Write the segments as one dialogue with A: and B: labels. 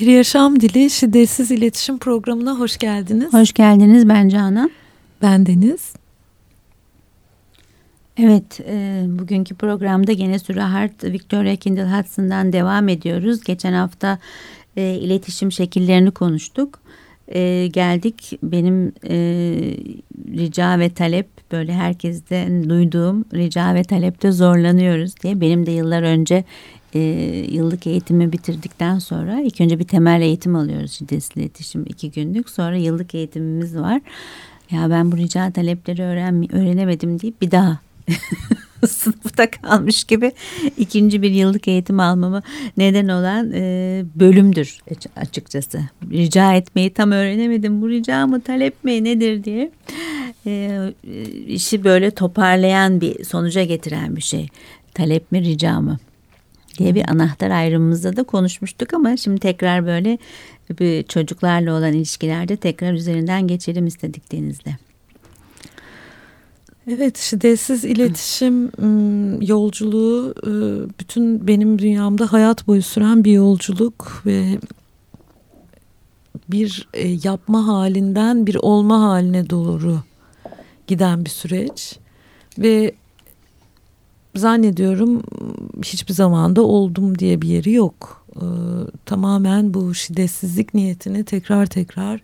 A: Bir Yaşam Dili Şiddetsiz İletişim Programı'na hoş geldiniz.
B: Hoş geldiniz ben Canan.
A: Ben Deniz.
B: Evet, e, bugünkü programda gene Sürahart Victoria Kindle Hudson'dan devam ediyoruz. Geçen hafta e, iletişim şekillerini konuştuk. E, geldik benim e, rica ve talep böyle herkesten duyduğum rica ve talepte zorlanıyoruz diye. Benim de yıllar önce e, yıllık eğitimi bitirdikten sonra ilk önce bir temel eğitim alıyoruz şiddetsiz iletişim iki günlük. Sonra yıllık eğitimimiz var. Ya ben bu rica talepleri öğren öğrenemedim deyip bir daha sınıfta kalmış gibi ikinci bir yıllık eğitim almamı neden olan e, bölümdür açıkçası. Rica etmeyi tam öğrenemedim. Bu rica mı talep mi nedir diye e, işi böyle toparlayan bir sonuca getiren bir şey. Talep mi rica mı? Diye bir anahtar ayrımımızda da konuşmuştuk ama şimdi tekrar böyle bir çocuklarla olan ilişkilerde tekrar üzerinden geçelim istedik Deniz'le.
A: Evet şiddetsiz iletişim yolculuğu bütün benim dünyamda hayat boyu süren bir yolculuk ve bir yapma halinden bir olma haline doğru giden bir süreç ve zannediyorum hiçbir zamanda oldum diye bir yeri yok. Ee, tamamen bu şiddetsizlik niyetini tekrar tekrar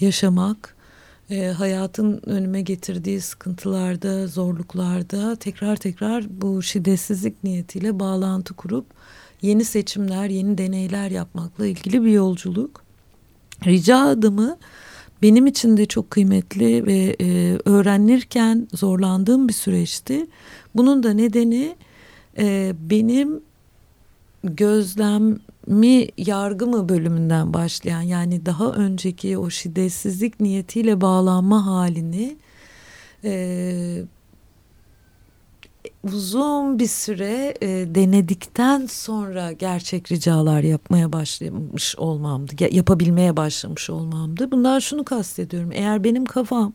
A: yaşamak, e, hayatın önüme getirdiği sıkıntılarda, zorluklarda tekrar tekrar bu şiddetsizlik niyetiyle bağlantı kurup yeni seçimler, yeni deneyler yapmakla ilgili bir yolculuk. Rica adımı benim için de çok kıymetli ve e, öğrenirken zorlandığım bir süreçti. Bunun da nedeni e, benim gözlemmi yargı mı bölümünden başlayan yani daha önceki o şiddetsizlik niyetiyle bağlanma halini e, uzun bir süre e, denedikten sonra gerçek ricalar yapmaya başlamış olmamdı. Yapabilmeye başlamış olmamdı. Bundan şunu kastediyorum. Eğer benim kafam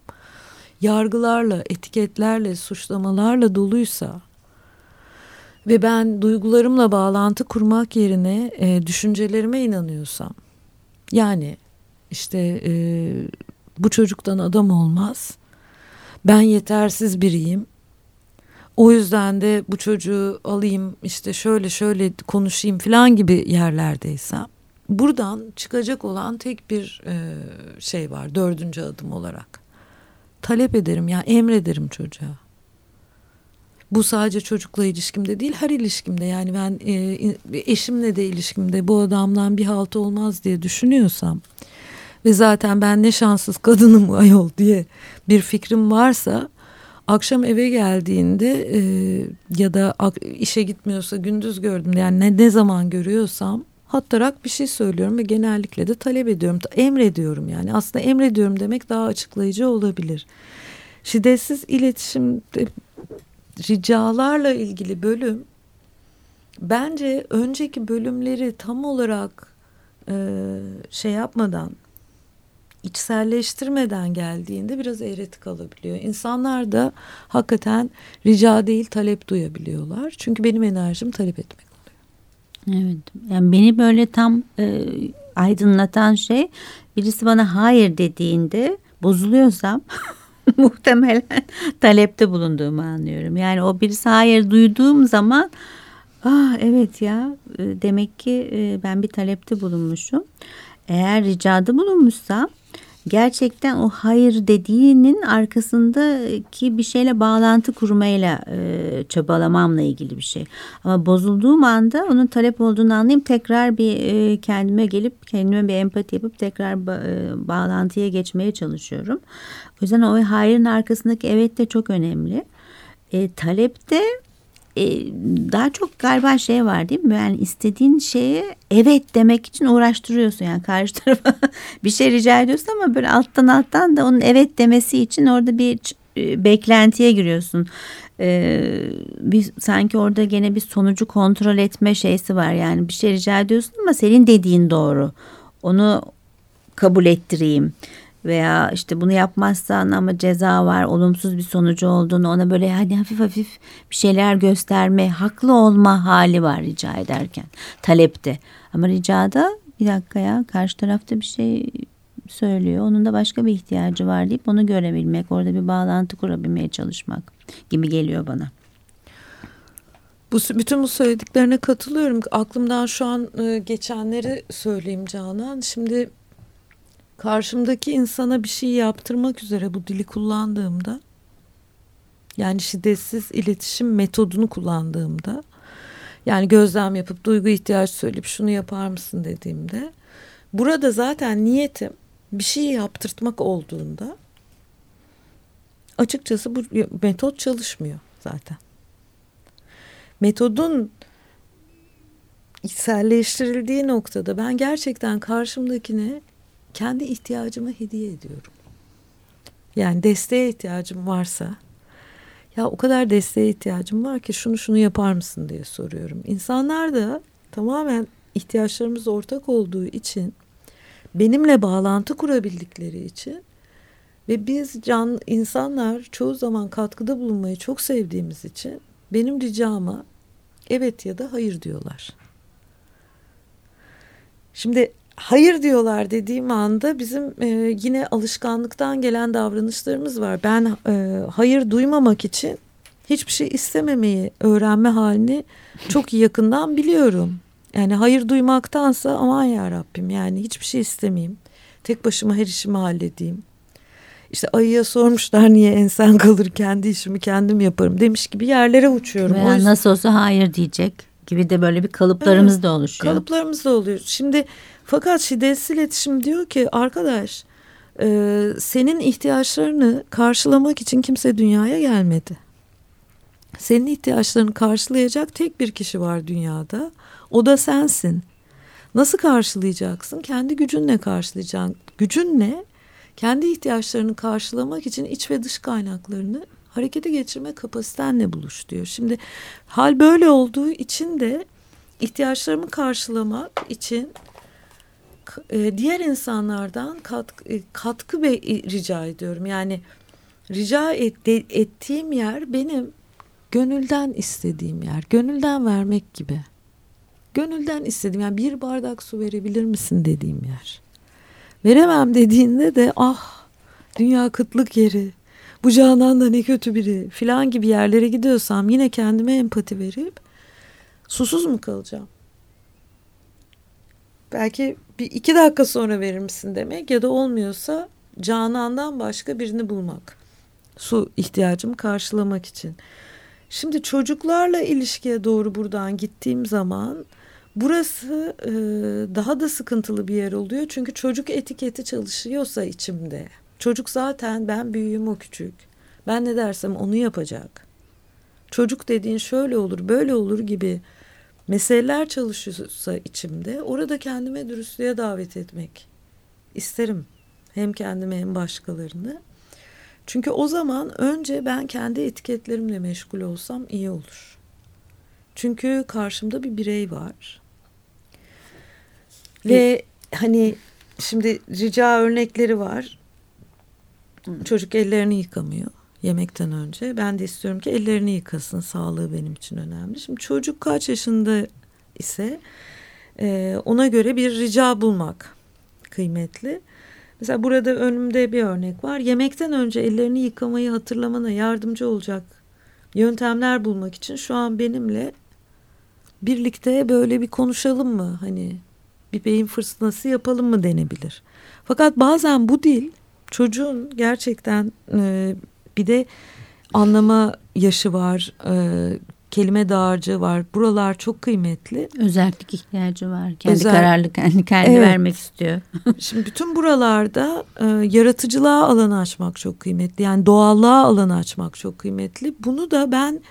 A: yargılarla, etiketlerle, suçlamalarla doluysa ve ben duygularımla bağlantı kurmak yerine e, düşüncelerime inanıyorsam yani işte e, bu çocuktan adam olmaz ben yetersiz biriyim o yüzden de bu çocuğu alayım işte şöyle şöyle konuşayım falan gibi yerlerdeysem buradan çıkacak olan tek bir e, şey var dördüncü adım olarak talep ederim yani emrederim çocuğa. Bu sadece çocukla ilişkimde değil her ilişkimde yani ben e, eşimle de ilişkimde bu adamdan bir halt olmaz diye düşünüyorsam ve zaten ben ne şanssız kadınım ayol diye bir fikrim varsa akşam eve geldiğinde e, ya da işe gitmiyorsa gündüz gördüm yani ne, ne zaman görüyorsam hattarak bir şey söylüyorum ve genellikle de talep ediyorum, emrediyorum yani. Aslında emrediyorum demek daha açıklayıcı olabilir. Şiddetsiz iletişimde ricalarla ilgili bölüm bence önceki bölümleri tam olarak e, şey yapmadan içselleştirmeden geldiğinde biraz eğreti kalabiliyor. İnsanlar da hakikaten rica değil talep duyabiliyorlar. Çünkü benim enerjim talep etmek.
B: Evet. Yani beni böyle tam e, aydınlatan şey birisi bana hayır dediğinde bozuluyorsam muhtemelen talepte bulunduğumu anlıyorum. Yani o birisi hayır duyduğum zaman ah evet ya e, demek ki e, ben bir talepte bulunmuşum. Eğer ricada bulunmuşsam gerçekten o hayır dediğinin arkasındaki bir şeyle bağlantı kurmayla e, çabalamamla ilgili bir şey. Ama bozulduğum anda onun talep olduğunu anlayayım tekrar bir e, kendime gelip kendime bir empati yapıp tekrar ba, e, bağlantıya geçmeye çalışıyorum. O yüzden o hayırın arkasındaki evet de çok önemli. E, talepte e, daha çok galiba şey var değil mi? Yani istediğin şeye evet demek için uğraştırıyorsun. Yani karşı tarafa bir şey rica ediyorsun ama böyle alttan alttan da onun evet demesi için orada bir e, beklentiye giriyorsun. Ee, bir, sanki orada gene bir sonucu kontrol etme şeysi var. Yani bir şey rica ediyorsun ama senin dediğin doğru. Onu kabul ettireyim veya işte bunu yapmazsan ama ceza var olumsuz bir sonucu olduğunu ona böyle hani hafif hafif bir şeyler gösterme haklı olma hali var rica ederken talepte ama ricada bir dakika ya karşı tarafta bir şey söylüyor. Onun da başka bir ihtiyacı var deyip onu görebilmek, orada bir bağlantı kurabilmeye çalışmak gibi geliyor bana.
A: Bu, bütün bu söylediklerine katılıyorum. Aklımdan şu an e, geçenleri söyleyeyim Canan. Şimdi karşımdaki insana bir şey yaptırmak üzere bu dili kullandığımda yani şiddetsiz iletişim metodunu kullandığımda yani gözlem yapıp duygu ihtiyaç söyleyip şunu yapar mısın dediğimde burada zaten niyetim bir şey yaptırtmak olduğunda açıkçası bu metot çalışmıyor zaten. Metodun içselleştirildiği noktada ben gerçekten karşımdakine kendi ihtiyacımı hediye ediyorum. Yani desteğe ihtiyacım varsa ya o kadar desteğe ihtiyacım var ki şunu şunu yapar mısın diye soruyorum. İnsanlar da tamamen ihtiyaçlarımız ortak olduğu için benimle bağlantı kurabildikleri için ve biz can insanlar çoğu zaman katkıda bulunmayı çok sevdiğimiz için benim ricama evet ya da hayır diyorlar. Şimdi hayır diyorlar dediğim anda bizim e, yine alışkanlıktan gelen davranışlarımız var. Ben e, hayır duymamak için hiçbir şey istememeyi öğrenme halini çok yakından biliyorum. Yani hayır duymaktansa aman ya Rabbim yani hiçbir şey istemeyeyim. Tek başıma her işimi halledeyim. İşte ayıya sormuşlar niye ensen kalır kendi işimi kendim yaparım demiş gibi yerlere uçuyorum.
B: Veya yüzden, nasıl olsa hayır diyecek gibi de böyle bir kalıplarımız evet, da oluşuyor.
A: Kalıplarımız da oluyor. Şimdi fakat şiddetsiz iletişim diyor ki arkadaş e, senin ihtiyaçlarını karşılamak için kimse dünyaya gelmedi. Senin ihtiyaçlarını karşılayacak tek bir kişi var dünyada. O da sensin. Nasıl karşılayacaksın? Kendi gücünle karşılayacaksın. Gücün ne? Kendi ihtiyaçlarını karşılamak için iç ve dış kaynaklarını harekete geçirme kapasitenle buluş diyor. Şimdi hal böyle olduğu için de ihtiyaçlarımı karşılamak için diğer insanlardan katkı, e, katkı ve rica ediyorum. Yani rica et, de, ettiğim yer benim gönülden istediğim yer. Gönülden vermek gibi. Gönülden istediğim yani bir bardak su verebilir misin dediğim yer. Veremem dediğinde de ah dünya kıtlık yeri. Bu Canan da ne kötü biri filan gibi yerlere gidiyorsam yine kendime empati verip susuz mu kalacağım? Belki bir iki dakika sonra verir misin demek ya da olmuyorsa Canan'dan başka birini bulmak. Su ihtiyacımı karşılamak için. Şimdi çocuklarla ilişkiye doğru buradan gittiğim zaman burası e, daha da sıkıntılı bir yer oluyor. Çünkü çocuk etiketi çalışıyorsa içimde. Çocuk zaten ben büyüğüm o küçük. Ben ne dersem onu yapacak. Çocuk dediğin şöyle olur böyle olur gibi meseleler çalışıyorsa içimde orada kendime dürüstlüğe davet etmek isterim. Hem kendime hem başkalarını. Çünkü o zaman önce ben kendi etiketlerimle meşgul olsam iyi olur. Çünkü karşımda bir birey var. Ve hani şimdi rica örnekleri var. Çocuk ellerini yıkamıyor yemekten önce. Ben de istiyorum ki ellerini yıkasın. Sağlığı benim için önemli. Şimdi çocuk kaç yaşında ise e, ona göre bir rica bulmak kıymetli. Mesela burada önümde bir örnek var. Yemekten önce ellerini yıkamayı hatırlamana yardımcı olacak yöntemler bulmak için şu an benimle birlikte böyle bir konuşalım mı? Hani bir beyin fırtınası yapalım mı denebilir. Fakat bazen bu dil çocuğun gerçekten e, bir de anlama yaşı var, e, kelime dağarcığı var. Buralar çok kıymetli.
B: Özellik ihtiyacı var. Kendi Özel... kararlı kendi kendi evet. vermek istiyor.
A: Şimdi bütün buralarda e, yaratıcılığa alan açmak çok kıymetli. Yani doğallığa alan açmak çok kıymetli. Bunu da ben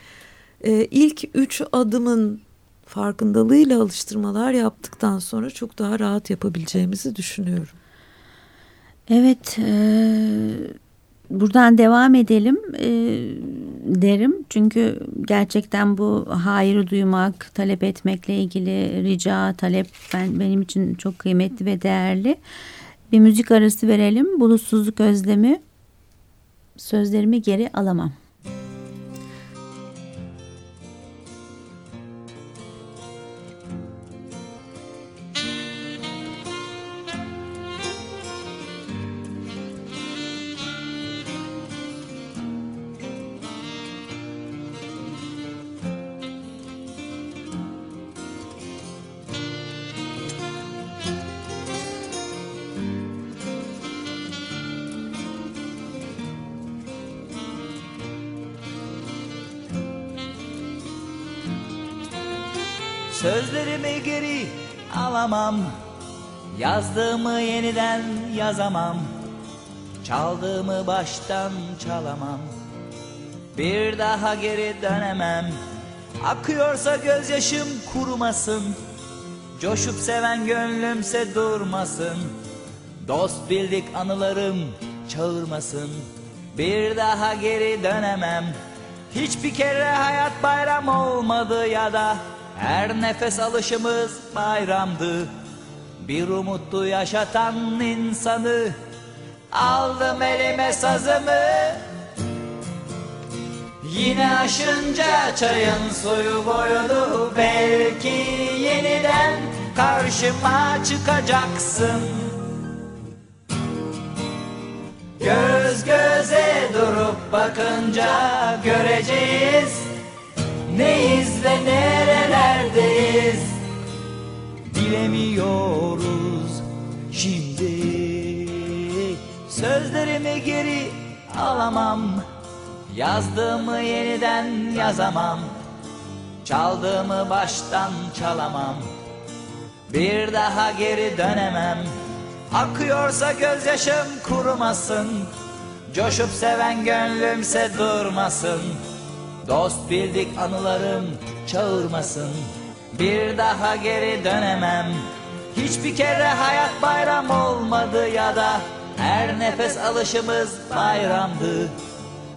A: e, ilk üç adımın farkındalığıyla alıştırmalar yaptıktan sonra çok daha rahat yapabileceğimizi düşünüyorum.
B: Evet, e, buradan devam edelim e, derim. Çünkü gerçekten bu hayır duymak, talep etmekle ilgili rica, talep ben benim için çok kıymetli ve değerli. Bir müzik arası verelim. Bulutsuzluk özlemi sözlerimi geri alamam.
C: Yazdığımı yeniden yazamam. Çaldığımı baştan çalamam. Bir daha geri dönemem. Akıyorsa gözyaşım kurumasın. Coşup seven gönlümse durmasın. Dost bildik anılarım çağırmasın. Bir daha geri dönemem. Hiçbir kere hayat bayram olmadı ya da Her nefes alışımız bayramdı Bir umutlu yaşatan insanı Aldım elime sazımı. Yine aşınca çayın suyu boyunu Belki yeniden karşıma çıkacaksın. Göz göze durup bakınca göreceğiz Bilemiyoruz şimdi Sözlerimi geri alamam. Yazdığımı yeniden yazamam. Çaldığımı baştan çalamam. Bir daha geri dönemem. Akıyorsa gözyaşım kurumasın. Coşup seven gönlümse durmasın. Dost bildik anılarım çağırmasın Bir daha geri dönemem. Hiçbir kere hayat bayram olmadı ya da Her nefes alışımız bayramdı.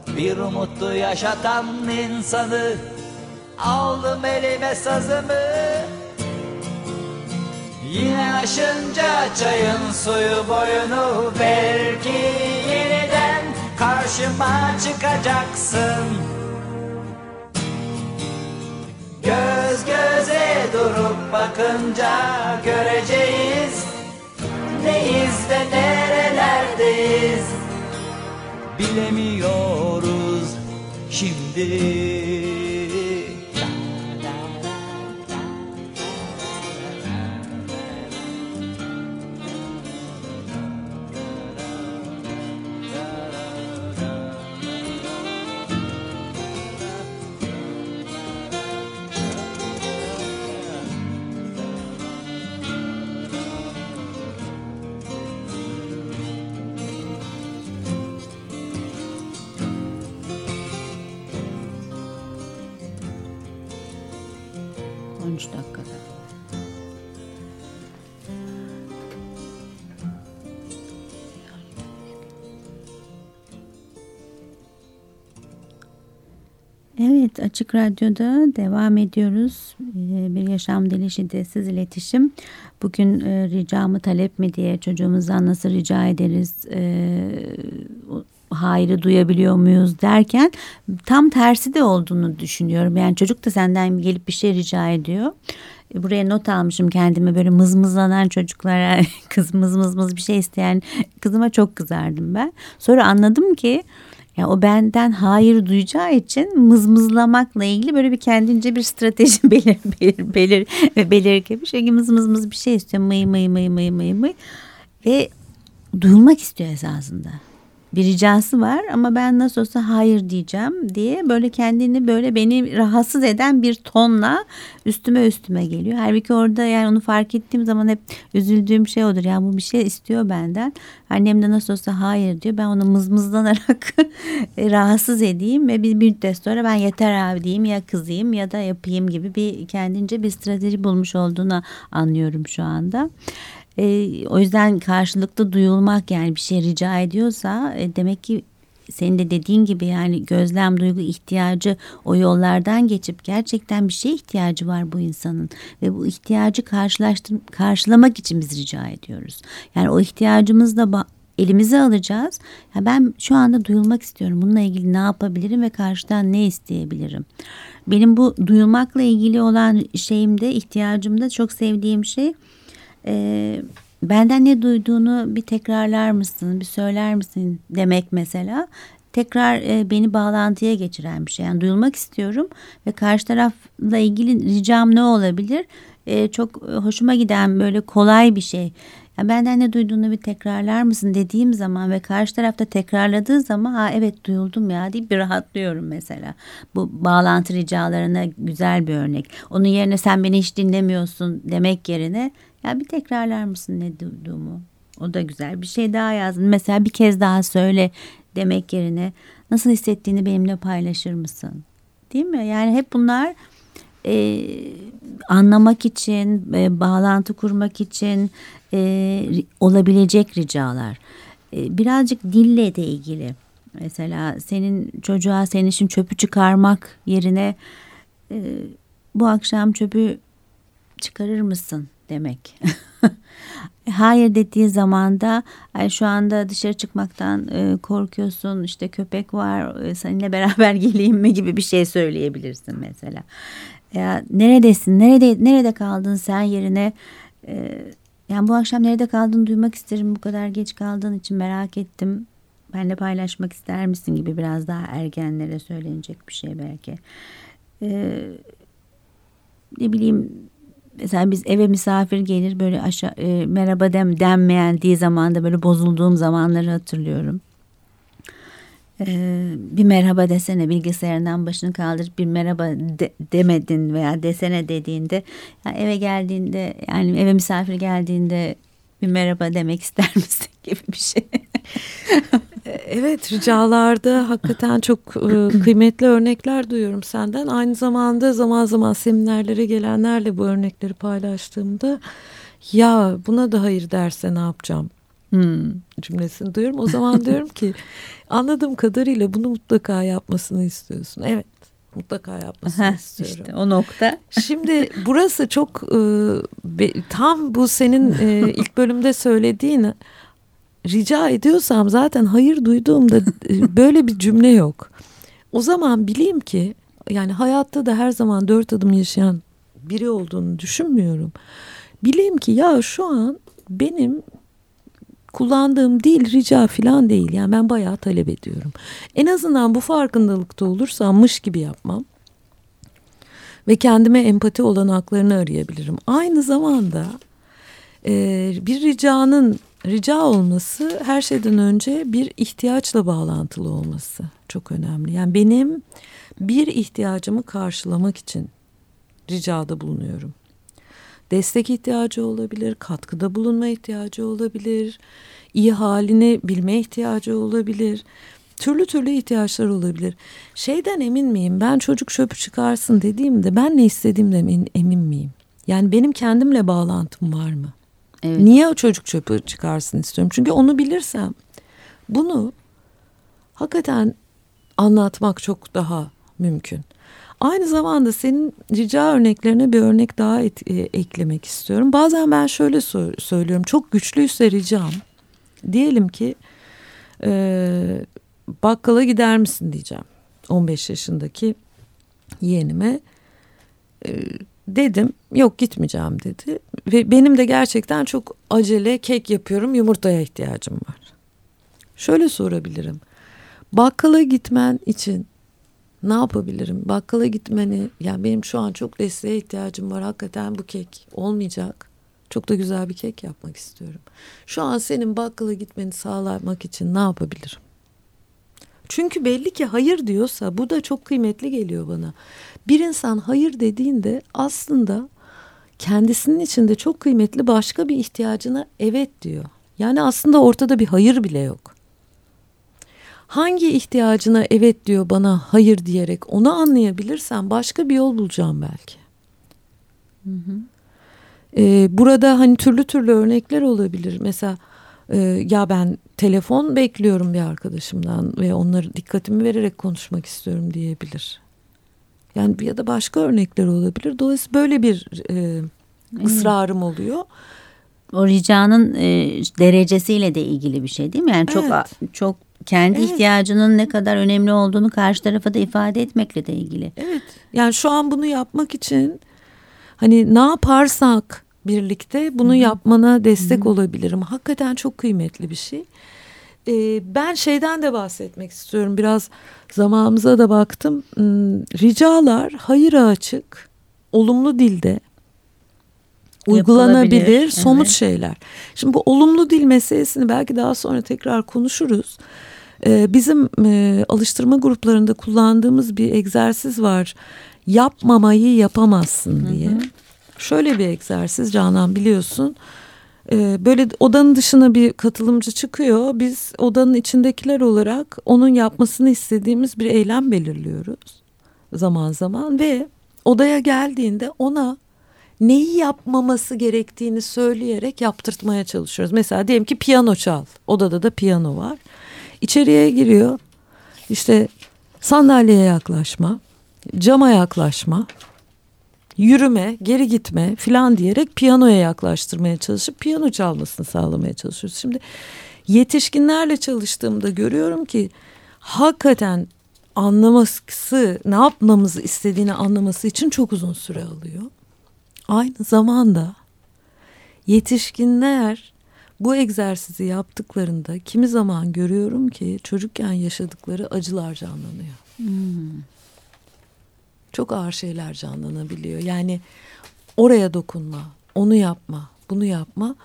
C: Bir umutlu yaşatan insanı Aldım elime sazımı. Yine aşınca çayın suyu boyunu Belki yeniden karşıma çıkacaksın Göz göze durup bakınca göreceğiz. Neyiz ve nerelerdeyiz? Bilemiyoruz şimdi
B: Dakikada. Evet Açık Radyo'da devam ediyoruz. Ee, Bir yaşam dili şiddetsiz iletişim. Bugün e, ricamı talep mi diye çocuğumuzdan nasıl rica ederiz? Hayrı duyabiliyor muyuz derken tam tersi de olduğunu düşünüyorum. Yani çocuk da senden gelip bir şey rica ediyor. E, Buraya not almışım kendime böyle mızmızlanan çocuklara kız mız mız bir şey isteyen kızıma çok kızardım ben. Sonra anladım ki ya o benden hayır duyacağı için mızmızlamakla ilgili böyle bir kendince bir strateji belir belir belir ve belirgemiş. Çünkü mız mız mız bir şey istiyor mıy mıy mıy mıy mıy mıy ve duyulmak istiyor esasında. Bir ricası var ama ben nasıl olsa hayır diyeceğim diye böyle kendini böyle beni rahatsız eden bir tonla üstüme üstüme geliyor. Halbuki orada yani onu fark ettiğim zaman hep üzüldüğüm şey odur. Yani bu bir şey istiyor benden. Annem de nasıl olsa hayır diyor. Ben onu mızmızlanarak rahatsız edeyim ve bir müddet sonra ben yeter abi diyeyim ya kızayım ya da yapayım gibi bir kendince bir strateji bulmuş olduğunu anlıyorum şu anda. E, o yüzden karşılıklı duyulmak yani bir şey rica ediyorsa e, demek ki senin de dediğin gibi yani gözlem duygu ihtiyacı o yollardan geçip gerçekten bir şeye ihtiyacı var bu insanın ve bu ihtiyacı karşılamak için biz rica ediyoruz. Yani o ihtiyacımızla elimize alacağız. Ya ben şu anda duyulmak istiyorum. Bununla ilgili ne yapabilirim ve karşıdan ne isteyebilirim? Benim bu duyulmakla ilgili olan şeyimde, ihtiyacımda çok sevdiğim şey e, benden ne duyduğunu bir tekrarlar mısın, bir söyler misin demek mesela. tekrar e, beni bağlantıya geçiren bir şey. Yani duyulmak istiyorum ve karşı tarafla ilgili ricam ne olabilir? E, çok hoşuma giden böyle kolay bir şey. Ya benden ne duyduğunu bir tekrarlar mısın dediğim zaman ve karşı tarafta tekrarladığı zaman ha evet duyuldum ya deyip bir rahatlıyorum mesela. Bu bağlantı ricalarına güzel bir örnek. Onun yerine sen beni hiç dinlemiyorsun demek yerine ya bir tekrarlar mısın ne duyduğumu? O da güzel bir şey daha yazdım. Mesela bir kez daha söyle demek yerine nasıl hissettiğini benimle paylaşır mısın? Değil mi? Yani hep bunlar e, anlamak için, e, bağlantı kurmak için e, olabilecek ricalar. E, birazcık dille de ilgili. Mesela senin çocuğa senin için çöpü çıkarmak yerine e, bu akşam çöpü çıkarır mısın demek. Hayır dediği zaman da ay şu anda dışarı çıkmaktan e, korkuyorsun işte köpek var e, seninle beraber geleyim mi gibi bir şey söyleyebilirsin mesela. Ya neredesin nerede nerede kaldın sen yerine e, yani bu akşam nerede kaldığını duymak isterim bu kadar geç kaldığın için merak ettim. Benle paylaşmak ister misin gibi biraz daha ergenlere söylenecek bir şey belki. Ee, ne bileyim mesela biz eve misafir gelir böyle aşağı e, merhaba dem denmeyen diye zamanda böyle bozulduğum zamanları hatırlıyorum. Ee, bir merhaba desene bilgisayarından başını kaldırıp bir merhaba de, demedin veya desene dediğinde yani eve geldiğinde yani eve misafir geldiğinde bir merhaba demek ister misin gibi bir şey.
A: evet ricalarda hakikaten çok e, kıymetli örnekler duyuyorum senden. Aynı zamanda zaman zaman seminerlere gelenlerle bu örnekleri paylaştığımda ya buna da hayır derse ne yapacağım hmm. cümlesini duyuyorum. O zaman diyorum ki anladığım kadarıyla bunu mutlaka yapmasını istiyorsun. Evet mutlaka yapmasını istiyorum.
B: İşte o nokta.
A: Şimdi burası çok e, be, tam bu senin e, ilk bölümde söylediğin rica ediyorsam zaten hayır duyduğumda e, böyle bir cümle yok. O zaman bileyim ki yani hayatta da her zaman dört adım yaşayan biri olduğunu düşünmüyorum. Bileyim ki ya şu an benim kullandığım dil rica falan değil. Yani ben bayağı talep ediyorum. En azından bu farkındalıkta olursammış gibi yapmam. Ve kendime empati olanaklarını arayabilirim. Aynı zamanda e, bir ricanın rica olması her şeyden önce bir ihtiyaçla bağlantılı olması çok önemli. Yani benim bir ihtiyacımı karşılamak için ricada bulunuyorum destek ihtiyacı olabilir, katkıda bulunma ihtiyacı olabilir, iyi halini bilme ihtiyacı olabilir. Türlü türlü ihtiyaçlar olabilir. Şeyden emin miyim? Ben çocuk çöpü çıkarsın dediğimde ben ne istediğimden emin, emin miyim? Yani benim kendimle bağlantım var mı? Evet. Niye o çocuk çöpü çıkarsın istiyorum? Çünkü onu bilirsem bunu hakikaten anlatmak çok daha mümkün. Aynı zamanda senin rica örneklerine bir örnek daha et, e, eklemek istiyorum. Bazen ben şöyle so söylüyorum. Çok güçlüyse ricam. Diyelim ki e, bakkala gider misin diyeceğim. 15 yaşındaki yeğenime. E, dedim yok gitmeyeceğim dedi. Ve benim de gerçekten çok acele kek yapıyorum yumurtaya ihtiyacım var. Şöyle sorabilirim. Bakkala gitmen için ne yapabilirim? Bakkala gitmeni, yani benim şu an çok desteğe ihtiyacım var. Hakikaten bu kek olmayacak. Çok da güzel bir kek yapmak istiyorum. Şu an senin bakkala gitmeni sağlamak için ne yapabilirim? Çünkü belli ki hayır diyorsa bu da çok kıymetli geliyor bana. Bir insan hayır dediğinde aslında kendisinin içinde çok kıymetli başka bir ihtiyacına evet diyor. Yani aslında ortada bir hayır bile yok hangi ihtiyacına evet diyor bana hayır diyerek onu anlayabilirsem başka bir yol bulacağım belki. Hı hı. Ee, burada hani türlü türlü örnekler olabilir. Mesela e, ya ben telefon bekliyorum bir arkadaşımdan ve onları dikkatimi vererek konuşmak istiyorum diyebilir. Yani ya da başka örnekler olabilir. Dolayısıyla böyle bir e, ısrarım oluyor.
B: O ricanın e, derecesiyle de ilgili bir şey değil mi? Yani çok evet. çok kendi evet. ihtiyacının ne kadar önemli olduğunu karşı tarafa da ifade etmekle de ilgili.
A: Evet. Yani şu an bunu yapmak için hani ne yaparsak birlikte bunu Hı-hı. yapmana destek Hı-hı. olabilirim. Hakikaten çok kıymetli bir şey. e, ben şeyden de bahsetmek istiyorum. Biraz zamanımıza da baktım. Hmm, Ricalar hayıra açık, olumlu dilde uygulanabilir,
B: Yapılabilir,
A: somut
B: evet.
A: şeyler. Şimdi bu olumlu dil meselesini belki daha sonra tekrar konuşuruz. Ee, bizim e, alıştırma gruplarında kullandığımız bir egzersiz var. Yapmamayı yapamazsın diye. Şöyle bir egzersiz Canan biliyorsun. Ee, böyle odanın dışına bir katılımcı çıkıyor. Biz odanın içindekiler olarak onun yapmasını istediğimiz bir eylem belirliyoruz zaman zaman ve odaya geldiğinde ona neyi yapmaması gerektiğini söyleyerek yaptırtmaya çalışıyoruz. Mesela diyelim ki piyano çal. Odada da piyano var. İçeriye giriyor. İşte sandalyeye yaklaşma, cama yaklaşma, yürüme, geri gitme filan diyerek piyanoya yaklaştırmaya çalışıp piyano çalmasını sağlamaya çalışıyoruz. Şimdi yetişkinlerle çalıştığımda görüyorum ki hakikaten anlaması, ne yapmamızı istediğini anlaması için çok uzun süre alıyor. Aynı zamanda yetişkinler bu egzersizi yaptıklarında kimi zaman görüyorum ki çocukken yaşadıkları acılar canlanıyor. Çok ağır şeyler canlanabiliyor. Yani oraya dokunma, onu yapma, bunu yapma.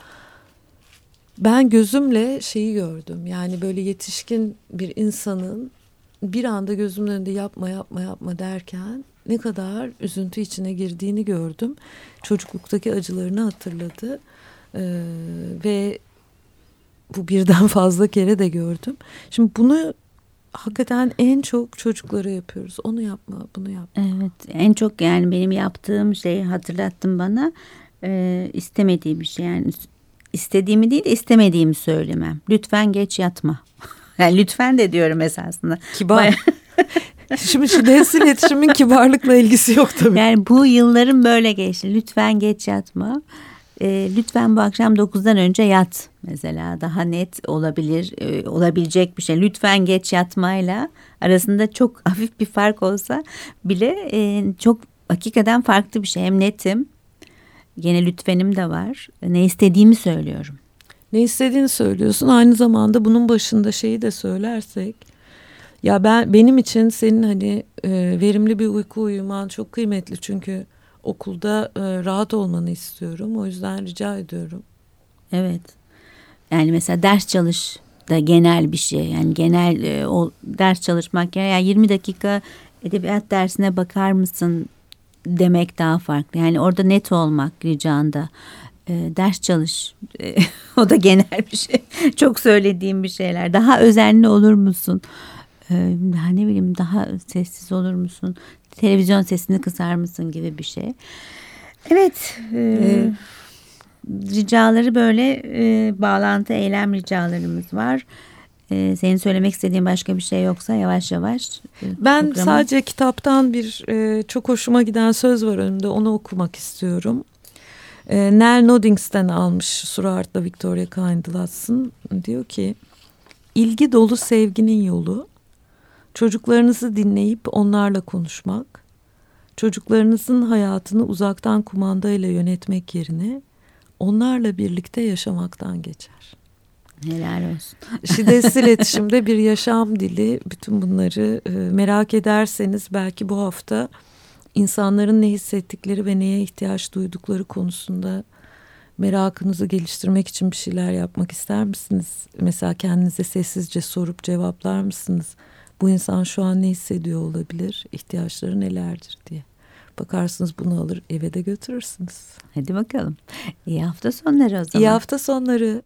A: Ben gözümle şeyi gördüm. Yani böyle yetişkin bir insanın bir anda gözümün önünde yapma yapma yapma derken ne kadar üzüntü içine girdiğini gördüm. Çocukluktaki acılarını hatırladı. Ee, ve bu birden fazla kere de gördüm. Şimdi bunu hakikaten en çok çocuklara yapıyoruz. Onu yapma, bunu yapma.
B: Evet en çok yani benim yaptığım şeyi hatırlattın bana Ee, istemediğim bir şey yani istediğimi değil de istemediğimi söylemem. Lütfen geç yatma. Yani lütfen de diyorum esasında.
A: Kibar. Şimdi şu nesil iletişimin kibarlıkla ilgisi yok tabii.
B: Yani bu yıllarım böyle geçti. Lütfen geç yatma. Ee, lütfen bu akşam 9'dan önce yat mesela daha net olabilir e, olabilecek bir şey. Lütfen geç yatmayla arasında çok hafif bir fark olsa bile e, çok hakikaten farklı bir şey. Hem netim gene lütfenim de var. Ne istediğimi söylüyorum.
A: Ne istediğini söylüyorsun. Aynı zamanda bunun başında şeyi de söylersek ya ben benim için senin hani e, verimli bir uyku uyuman çok kıymetli çünkü okulda e, rahat olmanı istiyorum. O yüzden rica ediyorum.
B: Evet. Yani mesela ders çalış da genel bir şey. Yani genel e, o ders çalışmak yani 20 dakika edebiyat dersine bakar mısın demek daha farklı. Yani orada net olmak ricanda. E, ders çalış. E, o da genel bir şey. Çok söylediğim bir şeyler. Daha özenli olur musun? E, daha ne bileyim daha sessiz olur musun? Televizyon sesini kısar mısın gibi bir şey. Evet. e,
A: Ee,
B: ricaları böyle e, bağlantı eylem ricalarımız var. E, senin söylemek istediğin başka bir şey yoksa yavaş yavaş. e,
A: Ben
B: programı-
A: sadece kitaptan bir e, çok hoşuma giden söz var önümde onu okumak istiyorum. E, Nell Noddings'ten almış Surart'la Victoria Kindlass'ın diyor ki ilgi dolu sevginin yolu çocuklarınızı dinleyip onlarla konuşmak, çocuklarınızın hayatını uzaktan kumandayla yönetmek yerine onlarla birlikte yaşamaktan geçer.
B: helal olsun.
A: Şiddetsiz iletişimde bir yaşam dili. Bütün bunları e, merak ederseniz belki bu hafta insanların ne hissettikleri ve neye ihtiyaç duydukları konusunda merakınızı geliştirmek için bir şeyler yapmak ister misiniz? Mesela kendinize sessizce sorup cevaplar mısınız? Bu insan şu an ne hissediyor olabilir? İhtiyaçları nelerdir diye. Bakarsınız bunu alır eve de götürürsünüz.
B: Hadi bakalım. İyi hafta sonları o zaman.
A: İyi hafta sonları.